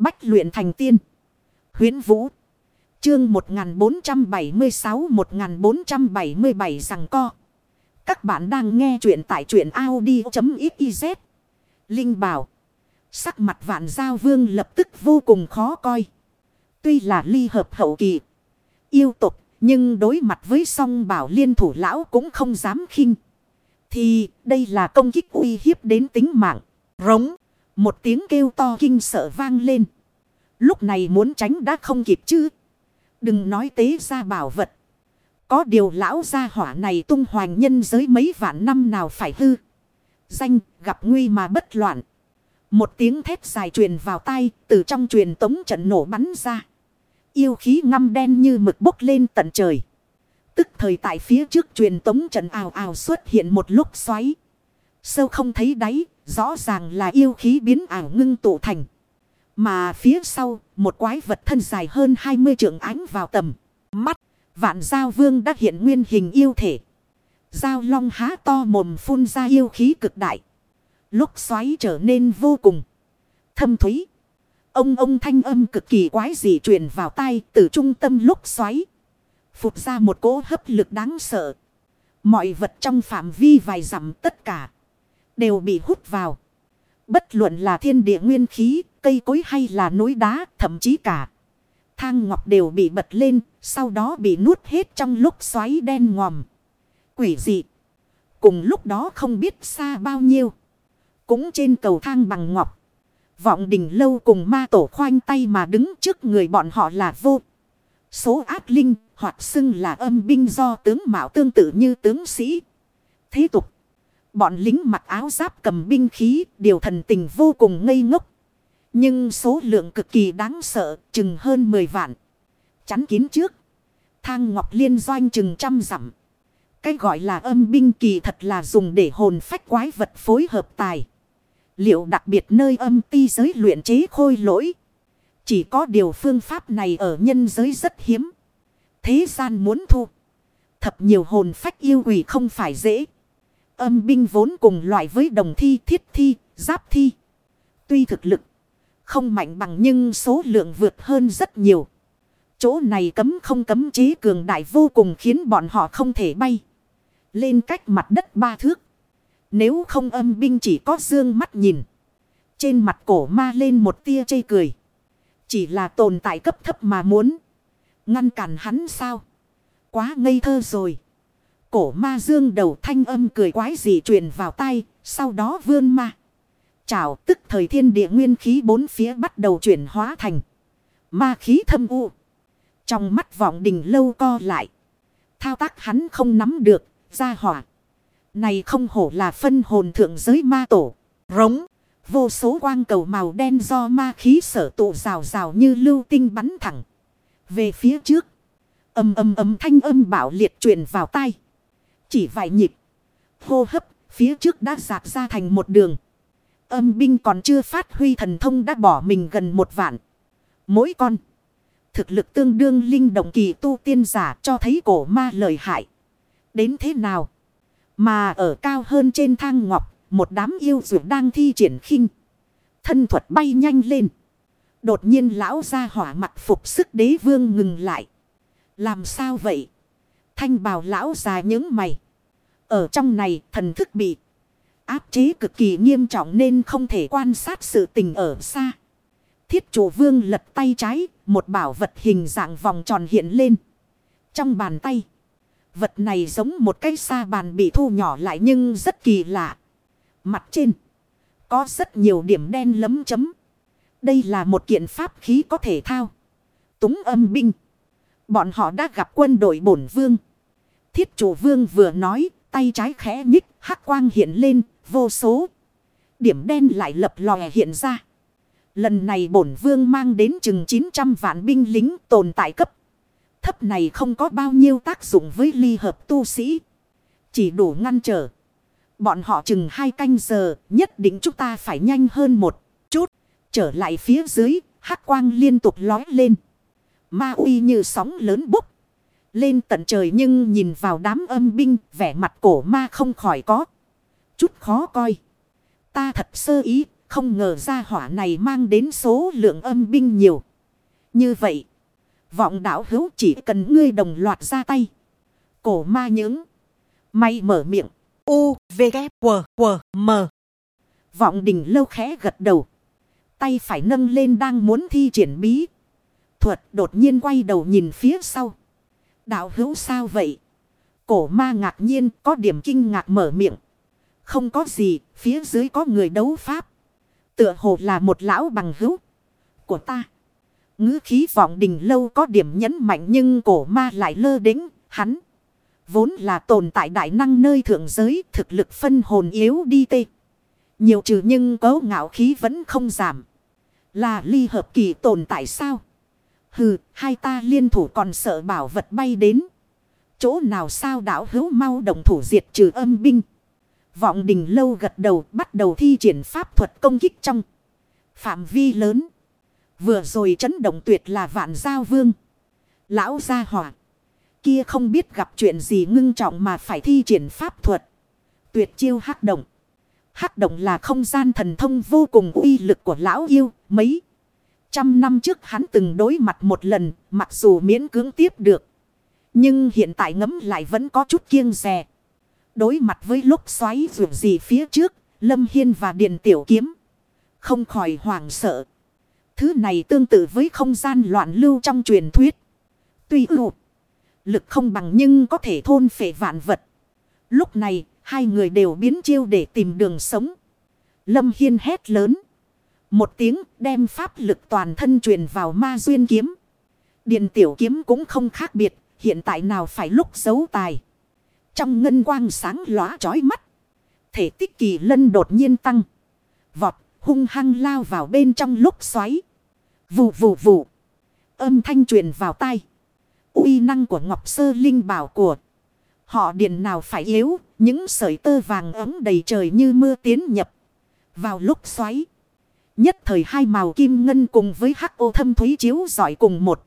Bách luyện thành tiên. huyễn Vũ. Chương 1476-1477 rằng co. Các bạn đang nghe truyện tại truyện Audi.xyz. Linh bảo. Sắc mặt vạn giao vương lập tức vô cùng khó coi. Tuy là ly hợp hậu kỳ. Yêu tục. Nhưng đối mặt với song bảo liên thủ lão cũng không dám khinh. Thì đây là công kích uy hiếp đến tính mạng. Rống. Một tiếng kêu to kinh sợ vang lên. Lúc này muốn tránh đã không kịp chứ. Đừng nói tế ra bảo vật. Có điều lão gia hỏa này tung hoành nhân giới mấy vạn năm nào phải hư. Danh, gặp nguy mà bất loạn. Một tiếng thét dài truyền vào tay từ trong truyền tống trận nổ bắn ra. Yêu khí ngăm đen như mực bốc lên tận trời. Tức thời tại phía trước truyền tống trận ào ào xuất hiện một lúc xoáy. Sâu không thấy đáy, rõ ràng là yêu khí biến ảo ngưng tụ thành. Mà phía sau, một quái vật thân dài hơn 20 trượng ánh vào tầm. Mắt, vạn giao vương đã hiện nguyên hình yêu thể. Giao long há to mồm phun ra yêu khí cực đại. Lúc xoáy trở nên vô cùng thâm thúy. Ông ông thanh âm cực kỳ quái dị truyền vào tai từ trung tâm lúc xoáy. Phục ra một cỗ hấp lực đáng sợ. Mọi vật trong phạm vi vài dặm tất cả. Đều bị hút vào. Bất luận là thiên địa nguyên khí, cây cối hay là núi đá, thậm chí cả. Thang ngọc đều bị bật lên, sau đó bị nuốt hết trong lúc xoáy đen ngòm. Quỷ dị. Cùng lúc đó không biết xa bao nhiêu. Cũng trên cầu thang bằng ngọc. Vọng đỉnh lâu cùng ma tổ khoanh tay mà đứng trước người bọn họ là vô. Số ác linh hoặc xưng là âm binh do tướng mạo tương tự như tướng sĩ. Thế tục. Bọn lính mặc áo giáp cầm binh khí, điều thần tình vô cùng ngây ngốc. Nhưng số lượng cực kỳ đáng sợ, chừng hơn 10 vạn. Chắn kín trước. Thang ngọc liên doanh chừng trăm dặm. Cái gọi là âm binh kỳ thật là dùng để hồn phách quái vật phối hợp tài. Liệu đặc biệt nơi âm ti giới luyện chế khôi lỗi. Chỉ có điều phương pháp này ở nhân giới rất hiếm. Thế gian muốn thu. Thập nhiều hồn phách yêu quỷ không phải dễ. Âm binh vốn cùng loại với đồng thi, thiết thi, giáp thi. Tuy thực lực không mạnh bằng nhưng số lượng vượt hơn rất nhiều. Chỗ này cấm không cấm chế cường đại vô cùng khiến bọn họ không thể bay. Lên cách mặt đất ba thước. Nếu không âm binh chỉ có dương mắt nhìn. Trên mặt cổ ma lên một tia chây cười. Chỉ là tồn tại cấp thấp mà muốn. Ngăn cản hắn sao? Quá ngây thơ rồi. Cổ ma dương đầu thanh âm cười quái gì truyền vào tay. Sau đó vươn ma. Chào tức thời thiên địa nguyên khí bốn phía bắt đầu chuyển hóa thành. Ma khí thâm u. Trong mắt vọng đình lâu co lại. Thao tác hắn không nắm được. Ra hỏa. Này không hổ là phân hồn thượng giới ma tổ. Rống. Vô số quang cầu màu đen do ma khí sở tụ rào rào như lưu tinh bắn thẳng. Về phía trước. Âm âm âm thanh âm bảo liệt truyền vào tay. Chỉ vài nhịp. Hô hấp. Phía trước đã dạt ra thành một đường. Âm binh còn chưa phát huy thần thông đã bỏ mình gần một vạn. Mỗi con. Thực lực tương đương linh động kỳ tu tiên giả cho thấy cổ ma lợi hại. Đến thế nào? Mà ở cao hơn trên thang ngọc, một đám yêu dược đang thi triển khinh. Thân thuật bay nhanh lên. Đột nhiên lão ra hỏa mặt phục sức đế vương ngừng lại. Làm sao vậy? Thanh bào lão già những mày. Ở trong này thần thức bị áp chế cực kỳ nghiêm trọng nên không thể quan sát sự tình ở xa. Thiết chủ vương lật tay trái, một bảo vật hình dạng vòng tròn hiện lên. Trong bàn tay. Vật này giống một cái sa bàn bị thu nhỏ lại nhưng rất kỳ lạ. Mặt trên. Có rất nhiều điểm đen lấm chấm. Đây là một kiện pháp khí có thể thao. Túng âm binh. Bọn họ đã gặp quân đội bổn vương. Thiết chủ vương vừa nói. Tay trái khẽ nhích. hắc quang hiện lên. Vô số. Điểm đen lại lập lòe hiện ra. Lần này bổn vương mang đến chừng 900 vạn binh lính tồn tại cấp thấp này không có bao nhiêu tác dụng với ly hợp tu sĩ. Chỉ đủ ngăn trở. Bọn họ chừng hai canh giờ, nhất định chúng ta phải nhanh hơn một chút. Trở lại phía dưới, hắc quang liên tục lói lên. Ma uy như sóng lớn bốc. Lên tận trời nhưng nhìn vào đám âm binh, vẻ mặt cổ ma không khỏi có. Chút khó coi. Ta thật sơ ý, Không ngờ ra hỏa này mang đến số lượng âm binh nhiều. Như vậy. Vọng đảo hữu chỉ cần ngươi đồng loạt ra tay. Cổ ma những. May mở miệng. U, V, K, W, W, M. Vọng đình lâu khẽ gật đầu. Tay phải nâng lên đang muốn thi triển bí. Thuật đột nhiên quay đầu nhìn phía sau. Đạo hữu sao vậy? Cổ ma ngạc nhiên có điểm kinh ngạc mở miệng. Không có gì, phía dưới có người đấu pháp. Tựa hồ là một lão bằng hữu của ta. ngữ khí vọng đình lâu có điểm nhấn mạnh nhưng cổ ma lại lơ đính, hắn. Vốn là tồn tại đại năng nơi thượng giới, thực lực phân hồn yếu đi tê. Nhiều trừ nhưng cấu ngạo khí vẫn không giảm. Là ly hợp kỳ tồn tại sao? Hừ, hai ta liên thủ còn sợ bảo vật bay đến. Chỗ nào sao đảo hữu mau đồng thủ diệt trừ âm binh. Vọng đình lâu gật đầu bắt đầu thi triển pháp thuật công kích trong. Phạm vi lớn. Vừa rồi chấn động tuyệt là vạn giao vương. Lão gia hỏa. Kia không biết gặp chuyện gì ngưng trọng mà phải thi triển pháp thuật. Tuyệt chiêu hắc động. Hắc động là không gian thần thông vô cùng uy lực của lão yêu. Mấy trăm năm trước hắn từng đối mặt một lần. Mặc dù miễn cưỡng tiếp được. Nhưng hiện tại ngấm lại vẫn có chút kiêng rè. Đối mặt với lúc xoáy dù gì phía trước. Lâm Hiên và Điền Tiểu Kiếm. Không khỏi hoảng sợ. Thứ này tương tự với không gian loạn lưu trong truyền thuyết. Tuy ưu. Lực không bằng nhưng có thể thôn phệ vạn vật. Lúc này, hai người đều biến chiêu để tìm đường sống. Lâm Hiên hét lớn. Một tiếng đem pháp lực toàn thân truyền vào ma duyên kiếm. Điện tiểu kiếm cũng không khác biệt, hiện tại nào phải lúc giấu tài. Trong ngân quang sáng lóa chói mắt. Thể tích kỳ lân đột nhiên tăng. Vọt, hung hăng lao vào bên trong lúc xoáy. Vù vù vù. Âm thanh truyền vào tai uy năng của Ngọc Sơ Linh bảo của họ điện nào phải yếu, những sợi tơ vàng ấm đầy trời như mưa tiến nhập. Vào lúc xoáy, nhất thời hai màu kim ngân cùng với hắc ô thâm thúy chiếu giỏi cùng một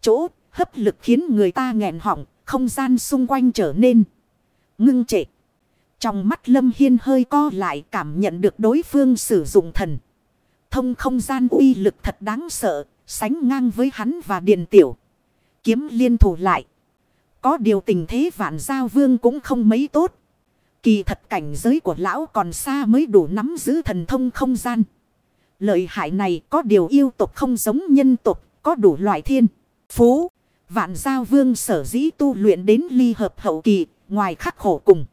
chỗ, hấp lực khiến người ta nghẹn họng, không gian xung quanh trở nên ngưng trệ. Trong mắt Lâm Hiên hơi co lại cảm nhận được đối phương sử dụng thần. Thông không gian uy lực thật đáng sợ, sánh ngang với hắn và Điền Tiểu kiếm liên thủ lại. Có điều tình thế vạn giao vương cũng không mấy tốt. Kỳ thật cảnh giới của lão còn xa mới đủ nắm giữ thần thông không gian. Lợi hại này có điều yêu tục không giống nhân tục, có đủ loại thiên. Phú, vạn giao vương sở dĩ tu luyện đến ly hợp hậu kỳ, ngoài khắc khổ cùng.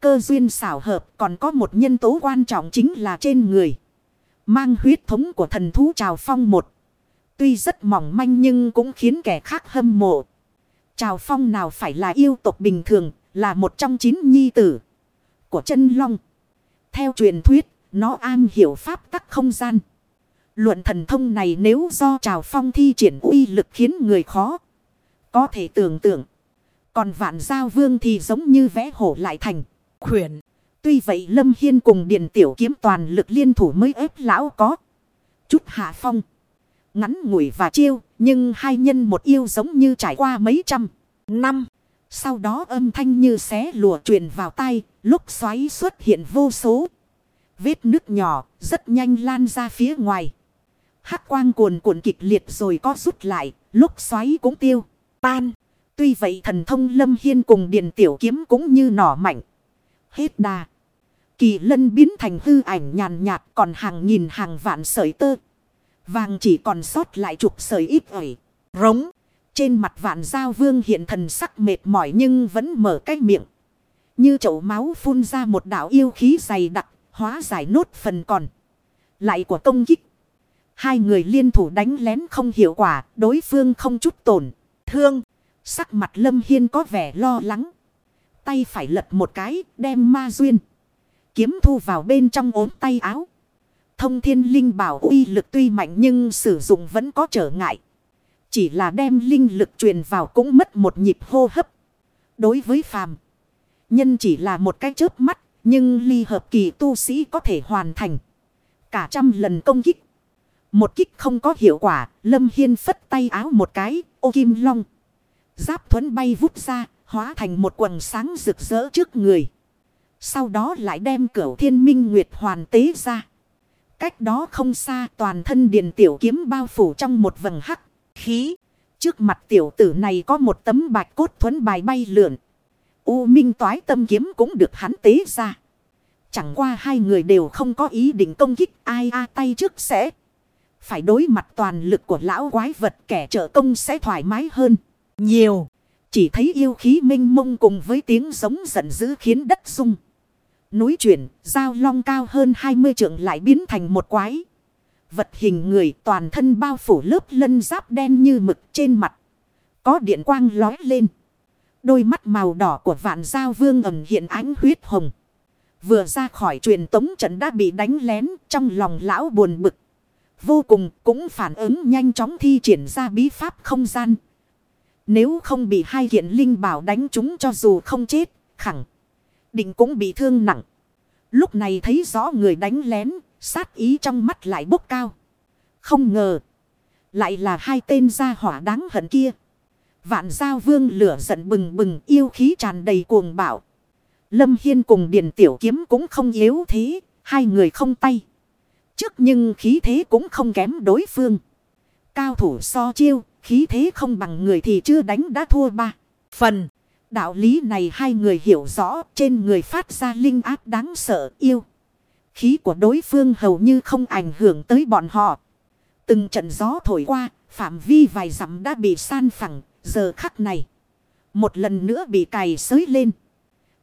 Cơ duyên xảo hợp còn có một nhân tố quan trọng chính là trên người. Mang huyết thống của thần thú trào phong một. Tuy rất mỏng manh nhưng cũng khiến kẻ khác hâm mộ. Trào phong nào phải là yêu tộc bình thường, là một trong chín nhi tử của chân long. Theo truyền thuyết, nó an hiểu pháp không gian. Luận thần thông này nếu do trào phong thi triển uy lực khiến người khó. Có thể tưởng tượng. Còn vạn giao vương thì giống như vẽ hổ lại thành. Khuyển. Tuy vậy Lâm Hiên cùng điền Tiểu kiếm toàn lực liên thủ mới ép lão có. Chút hạ phong. Ngắn ngủi và chiêu, nhưng hai nhân một yêu giống như trải qua mấy trăm năm. Sau đó âm thanh như xé lùa truyền vào tay, lúc xoáy xuất hiện vô số. Vết nước nhỏ, rất nhanh lan ra phía ngoài. hắc quang cuồn cuộn kịch liệt rồi có rút lại, lúc xoáy cũng tiêu, tan. Tuy vậy thần thông lâm hiên cùng điện tiểu kiếm cũng như nỏ mạnh. Hết đà. Kỳ lân biến thành hư ảnh nhàn nhạt còn hàng nghìn hàng vạn sợi tơ. Vàng chỉ còn sót lại chục sợi ít ỏi. Rống. Trên mặt vạn giao vương hiện thần sắc mệt mỏi nhưng vẫn mở cái miệng. Như chậu máu phun ra một đạo yêu khí dày đặc. Hóa giải nốt phần còn. Lại của công kích. Hai người liên thủ đánh lén không hiệu quả. Đối phương không chút tổn. Thương. Sắc mặt lâm hiên có vẻ lo lắng. Tay phải lật một cái, đem ma duyên. Kiếm thu vào bên trong ốm tay áo. Thông thiên linh bảo uy lực tuy mạnh nhưng sử dụng vẫn có trở ngại. Chỉ là đem linh lực truyền vào cũng mất một nhịp hô hấp. Đối với phàm. Nhân chỉ là một cái chớp mắt. Nhưng ly hợp kỳ tu sĩ có thể hoàn thành. Cả trăm lần công kích. Một kích không có hiệu quả. Lâm Hiên phất tay áo một cái. Ô kim long. Giáp thuẫn bay vút ra. Hóa thành một quần sáng rực rỡ trước người. Sau đó lại đem cửu thiên minh nguyệt hoàn tế ra. Cách đó không xa, toàn thân điền tiểu kiếm bao phủ trong một vầng hắc. Khí. Trước mặt tiểu tử này có một tấm bạch cốt thuẫn bài bay lượn. U minh toái tâm kiếm cũng được hắn tế ra. Chẳng qua hai người đều không có ý định công kích ai a tay trước sẽ. Phải đối mặt toàn lực của lão quái vật kẻ trợ công sẽ thoải mái hơn. Nhiều. Chỉ thấy yêu khí minh mông cùng với tiếng giống giận dữ khiến đất rung. Núi chuyển, dao long cao hơn 20 trượng lại biến thành một quái. Vật hình người toàn thân bao phủ lớp lân giáp đen như mực trên mặt. Có điện quang lói lên. Đôi mắt màu đỏ của vạn giao vương ẩn hiện ánh huyết hồng. Vừa ra khỏi truyền tống trận đã bị đánh lén trong lòng lão buồn bực. Vô cùng cũng phản ứng nhanh chóng thi triển ra bí pháp không gian. Nếu không bị hai kiện linh bảo đánh chúng cho dù không chết, khẳng định cũng bị thương nặng. Lúc này thấy rõ người đánh lén, sát ý trong mắt lại bốc cao. Không ngờ, lại là hai tên gia hỏa đáng hận kia. Vạn giao vương lửa giận bừng bừng yêu khí tràn đầy cuồng bạo. Lâm Hiên cùng Điền Tiểu Kiếm cũng không yếu thế, hai người không tay. Trước nhưng khí thế cũng không kém đối phương. Cao thủ so chiêu, khí thế không bằng người thì chưa đánh đã thua ba. Phần, đạo lý này hai người hiểu rõ trên người phát ra linh áp đáng sợ yêu. Khí của đối phương hầu như không ảnh hưởng tới bọn họ. Từng trận gió thổi qua, phạm vi vài dặm đã bị san phẳng, giờ khắc này. Một lần nữa bị cày xới lên.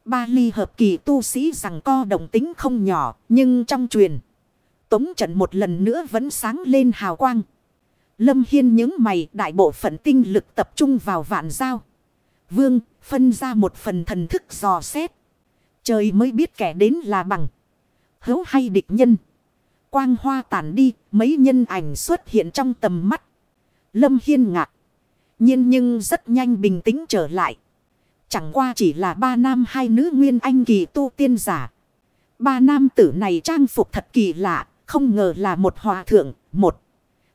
Ba ly hợp kỳ tu sĩ rằng co đồng tính không nhỏ, nhưng trong truyền. Tống trận một lần nữa vẫn sáng lên hào quang. Lâm Hiên những mày đại bộ phận tinh lực tập trung vào vạn giao. Vương phân ra một phần thần thức dò xét. Trời mới biết kẻ đến là bằng. Hữu hay địch nhân. Quang hoa tàn đi, mấy nhân ảnh xuất hiện trong tầm mắt. Lâm Hiên ngạc nhiên nhưng rất nhanh bình tĩnh trở lại. Chẳng qua chỉ là ba nam hai nữ nguyên anh kỳ tu tiên giả. Ba nam tử này trang phục thật kỳ lạ, không ngờ là một hòa thượng, một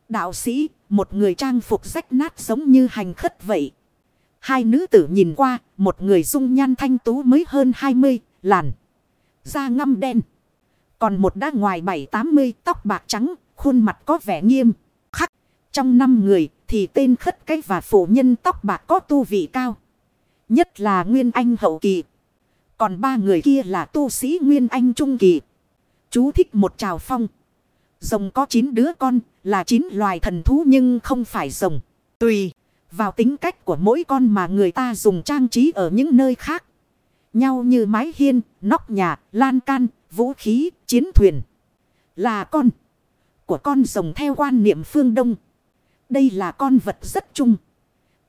đạo sĩ, một người trang phục rách nát giống như hành khất vậy. Hai nữ tử nhìn qua, một người dung nhan thanh tú mới hơn 20, làn. Da ngăm đen. Còn một đã ngoài 7-80 tóc bạc trắng, khuôn mặt có vẻ nghiêm. Trong năm người thì tên khất cái và phụ nhân tóc bạc có tu vị cao. Nhất là Nguyên Anh hậu kỳ. Còn ba người kia là tu sĩ Nguyên Anh trung kỳ. Chú thích một trào phong. Rồng có 9 đứa con là 9 loài thần thú nhưng không phải rồng. Tùy vào tính cách của mỗi con mà người ta dùng trang trí ở những nơi khác. Nhau như mái hiên, nóc nhà, lan can, vũ khí, chiến thuyền. Là con của con rồng theo quan niệm phương Đông. Đây là con vật rất chung.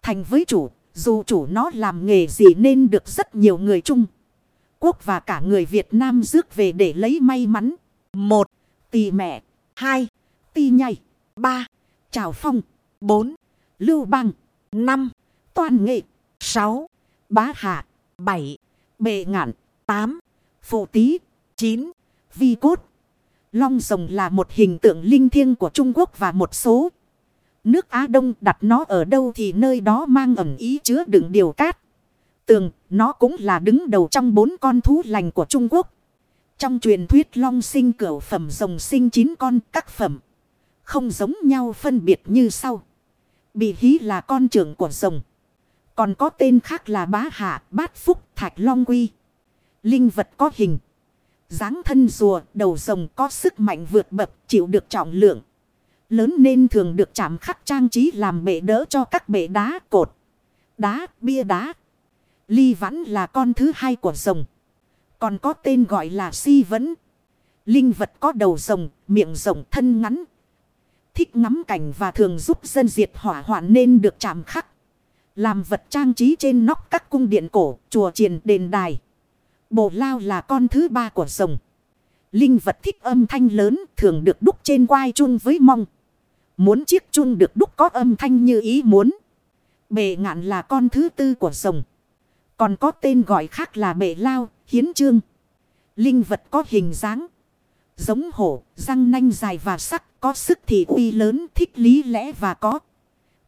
Thành với chủ, dù chủ nó làm nghề gì nên được rất nhiều người chung. Quốc và cả người Việt Nam rước về để lấy may mắn. một Tì mẹ. hai Tì nhảy. ba Trào phong. bốn Lưu băng. năm Toàn nghệ. sáu Bá hạ. bảy Bệ ngạn. tám Phụ tý. chín Vi cốt. Long rồng là một hình tượng linh thiêng của Trung Quốc và một số nước Á Đông đặt nó ở đâu thì nơi đó mang ẩm ý chứa đựng điều cát. Tường, nó cũng là đứng đầu trong bốn con thú lành của Trung Quốc. Trong truyền thuyết long sinh cửu phẩm rồng sinh chín con các phẩm. Không giống nhau phân biệt như sau. Bị hí là con trưởng của rồng. Còn có tên khác là bá hạ, bát phúc, thạch long quy. Linh vật có hình. dáng thân rùa, đầu rồng có sức mạnh vượt bậc, chịu được trọng lượng. Lớn nên thường được chạm khắc trang trí làm bệ đỡ cho các bệ đá, cột, đá, bia đá. Ly vãn là con thứ hai của rồng. Còn có tên gọi là si vấn. Linh vật có đầu rồng, miệng rồng thân ngắn. Thích ngắm cảnh và thường giúp dân diệt hỏa hoạn nên được chạm khắc. Làm vật trang trí trên nóc các cung điện cổ, chùa triền đền đài. Bồ lao là con thứ ba của rồng. Linh vật thích âm thanh lớn thường được đúc trên quai chung với mong. Muốn chiếc chung được đúc có âm thanh như ý muốn. Bệ ngạn là con thứ tư của rồng. Còn có tên gọi khác là bệ lao, hiến trương. Linh vật có hình dáng. Giống hổ, răng nanh dài và sắc, có sức thì uy lớn, thích lý lẽ và có.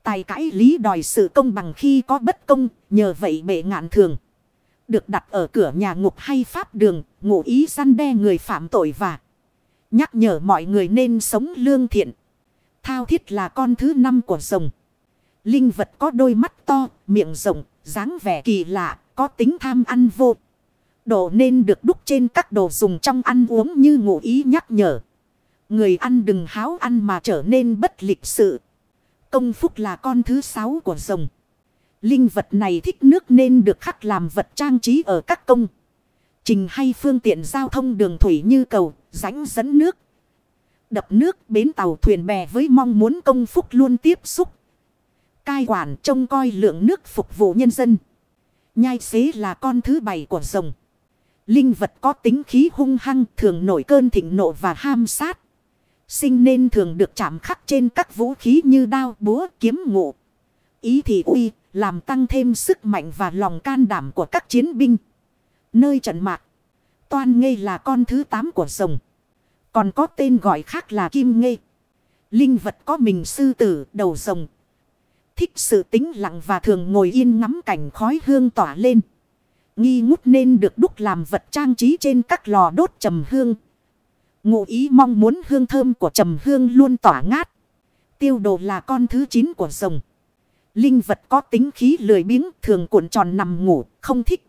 Tài cãi lý đòi sự công bằng khi có bất công, nhờ vậy bệ ngạn thường. Được đặt ở cửa nhà ngục hay pháp đường, ngụ ý săn đe người phạm tội và Nhắc nhở mọi người nên sống lương thiện. Thao thiết là con thứ năm của rồng. Linh vật có đôi mắt to, miệng rộng, dáng vẻ kỳ lạ, có tính tham ăn vô. Đồ nên được đúc trên các đồ dùng trong ăn uống như ngụ ý nhắc nhở. Người ăn đừng háo ăn mà trở nên bất lịch sự. Công phúc là con thứ sáu của rồng. Linh vật này thích nước nên được khắc làm vật trang trí ở các công. Trình hay phương tiện giao thông đường thủy như cầu, rãnh dẫn nước. Đập nước bến tàu thuyền bè với mong muốn công phúc luôn tiếp xúc. Cai quản trông coi lượng nước phục vụ nhân dân. Nhai xế là con thứ bảy của rồng. Linh vật có tính khí hung hăng thường nổi cơn thịnh nộ và ham sát. Sinh nên thường được chạm khắc trên các vũ khí như đao, búa, kiếm ngụ. Ý thì uy, làm tăng thêm sức mạnh và lòng can đảm của các chiến binh. Nơi trận mạc, toan ngây là con thứ tám của rồng. Còn có tên gọi khác là kim ngây. Linh vật có mình sư tử, đầu rồng. Thích sự tĩnh lặng và thường ngồi yên ngắm cảnh khói hương tỏa lên. Nghi ngút nên được đúc làm vật trang trí trên các lò đốt trầm hương. Ngụ ý mong muốn hương thơm của trầm hương luôn tỏa ngát. Tiêu đồ là con thứ chín của rồng. Linh vật có tính khí lười biếng thường cuộn tròn nằm ngủ, không thích.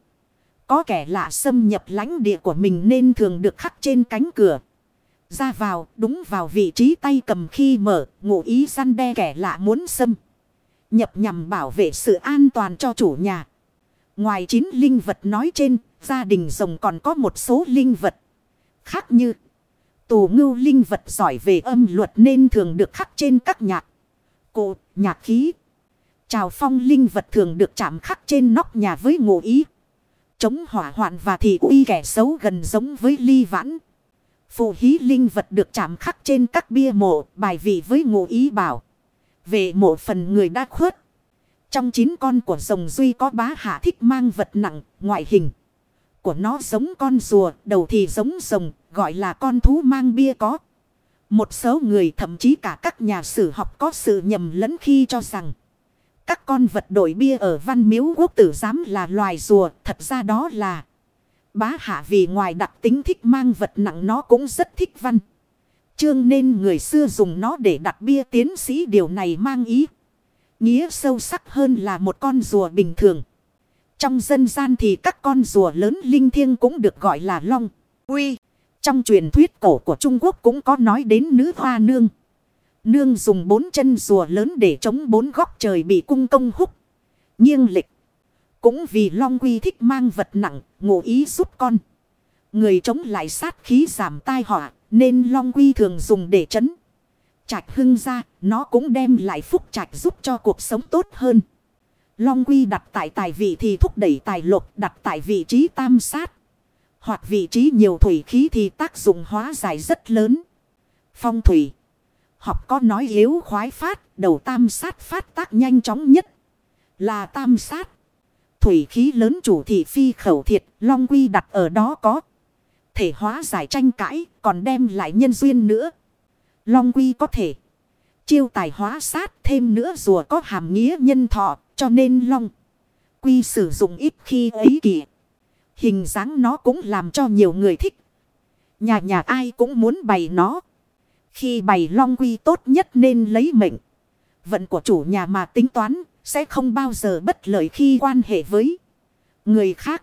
Có kẻ lạ xâm nhập lãnh địa của mình nên thường được khắc trên cánh cửa. Ra vào, đúng vào vị trí tay cầm khi mở, ngụ ý săn đe kẻ lạ muốn xâm. Nhập nhằm bảo vệ sự an toàn cho chủ nhà. Ngoài chín linh vật nói trên, gia đình rồng còn có một số linh vật khác như tù ngưu linh vật giỏi về âm luật nên thường được khắc trên các nhạc, cụ, nhạc khí. Trào phong linh vật thường được chạm khắc trên nóc nhà với ngụ ý. Chống hỏa hoạn và thị uy kẻ xấu gần giống với ly vãn. Phù hí linh vật được chạm khắc trên các bia mộ bài vị với ngụ ý bảo. Về mộ phần người đã khuất. Trong chín con của rồng duy có bá hạ thích mang vật nặng, ngoại hình. Của nó giống con rùa, đầu thì giống rồng, gọi là con thú mang bia có. Một số người thậm chí cả các nhà sử học có sự nhầm lẫn khi cho rằng. Các con vật đổi bia ở văn miếu quốc tử giám là loài rùa, thật ra đó là bá hạ vì ngoài đặc tính thích mang vật nặng nó cũng rất thích văn. Chương nên người xưa dùng nó để đặt bia tiến sĩ điều này mang ý. Nghĩa sâu sắc hơn là một con rùa bình thường. Trong dân gian thì các con rùa lớn linh thiêng cũng được gọi là long, uy. Trong truyền thuyết cổ của Trung Quốc cũng có nói đến nữ hoa nương. Nương dùng bốn chân rùa lớn để chống bốn góc trời bị cung công húc. Nghiêng lịch. Cũng vì Long Quy thích mang vật nặng, ngụ ý giúp con. Người chống lại sát khí giảm tai họa, nên Long Quy thường dùng để chấn. Trạch hưng ra, nó cũng đem lại phúc trạch giúp cho cuộc sống tốt hơn. Long Quy đặt tại tài vị thì thúc đẩy tài lộc đặt tại vị trí tam sát. Hoặc vị trí nhiều thủy khí thì tác dụng hóa giải rất lớn. Phong thủy. Học có nói yếu khoái phát, đầu tam sát phát tác nhanh chóng nhất. Là tam sát. Thủy khí lớn chủ thị phi khẩu thiệt, long quy đặt ở đó có. Thể hóa giải tranh cãi, còn đem lại nhân duyên nữa. Long quy có thể. Chiêu tài hóa sát thêm nữa rùa có hàm nghĩa nhân thọ, cho nên long. Quy sử dụng ít khi ấy kỳ. Hình dáng nó cũng làm cho nhiều người thích. Nhà nhà ai cũng muốn bày nó. Khi bày long quy tốt nhất nên lấy mệnh. Vận của chủ nhà mà tính toán sẽ không bao giờ bất lợi khi quan hệ với người khác.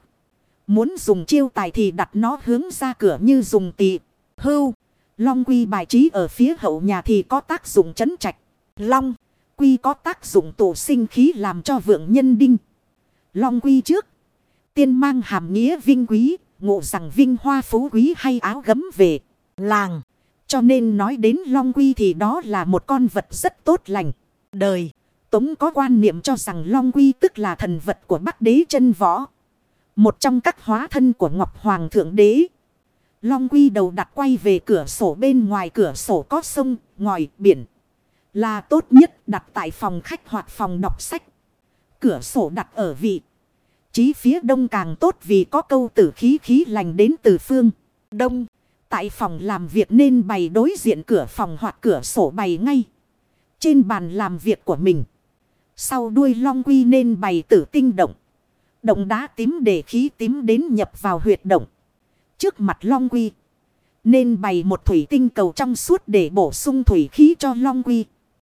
Muốn dùng chiêu tài thì đặt nó hướng ra cửa như dùng tỳ hưu. Long quy bài trí ở phía hậu nhà thì có tác dụng chấn trạch. Long quy có tác dụng tổ sinh khí làm cho vượng nhân đinh. Long quy trước. Tiên mang hàm nghĩa vinh quý, ngộ rằng vinh hoa phú quý hay áo gấm về làng. Cho nên nói đến Long Quy thì đó là một con vật rất tốt lành. Đời, Tống có quan niệm cho rằng Long Quy tức là thần vật của Bắc Đế chân võ. Một trong các hóa thân của Ngọc Hoàng Thượng Đế. Long Quy đầu đặt quay về cửa sổ bên ngoài cửa sổ có sông, ngòi, biển. Là tốt nhất đặt tại phòng khách hoặc phòng đọc sách. Cửa sổ đặt ở vị Chí phía đông càng tốt vì có câu tử khí khí lành đến từ phương đông. Tại phòng làm việc nên bày đối diện cửa phòng hoặc cửa sổ bày ngay. Trên bàn làm việc của mình. Sau đuôi long quy nên bày tử tinh động. Động đá tím để khí tím đến nhập vào huyệt động. Trước mặt long quy. Nên bày một thủy tinh cầu trong suốt để bổ sung thủy khí cho Long Quy.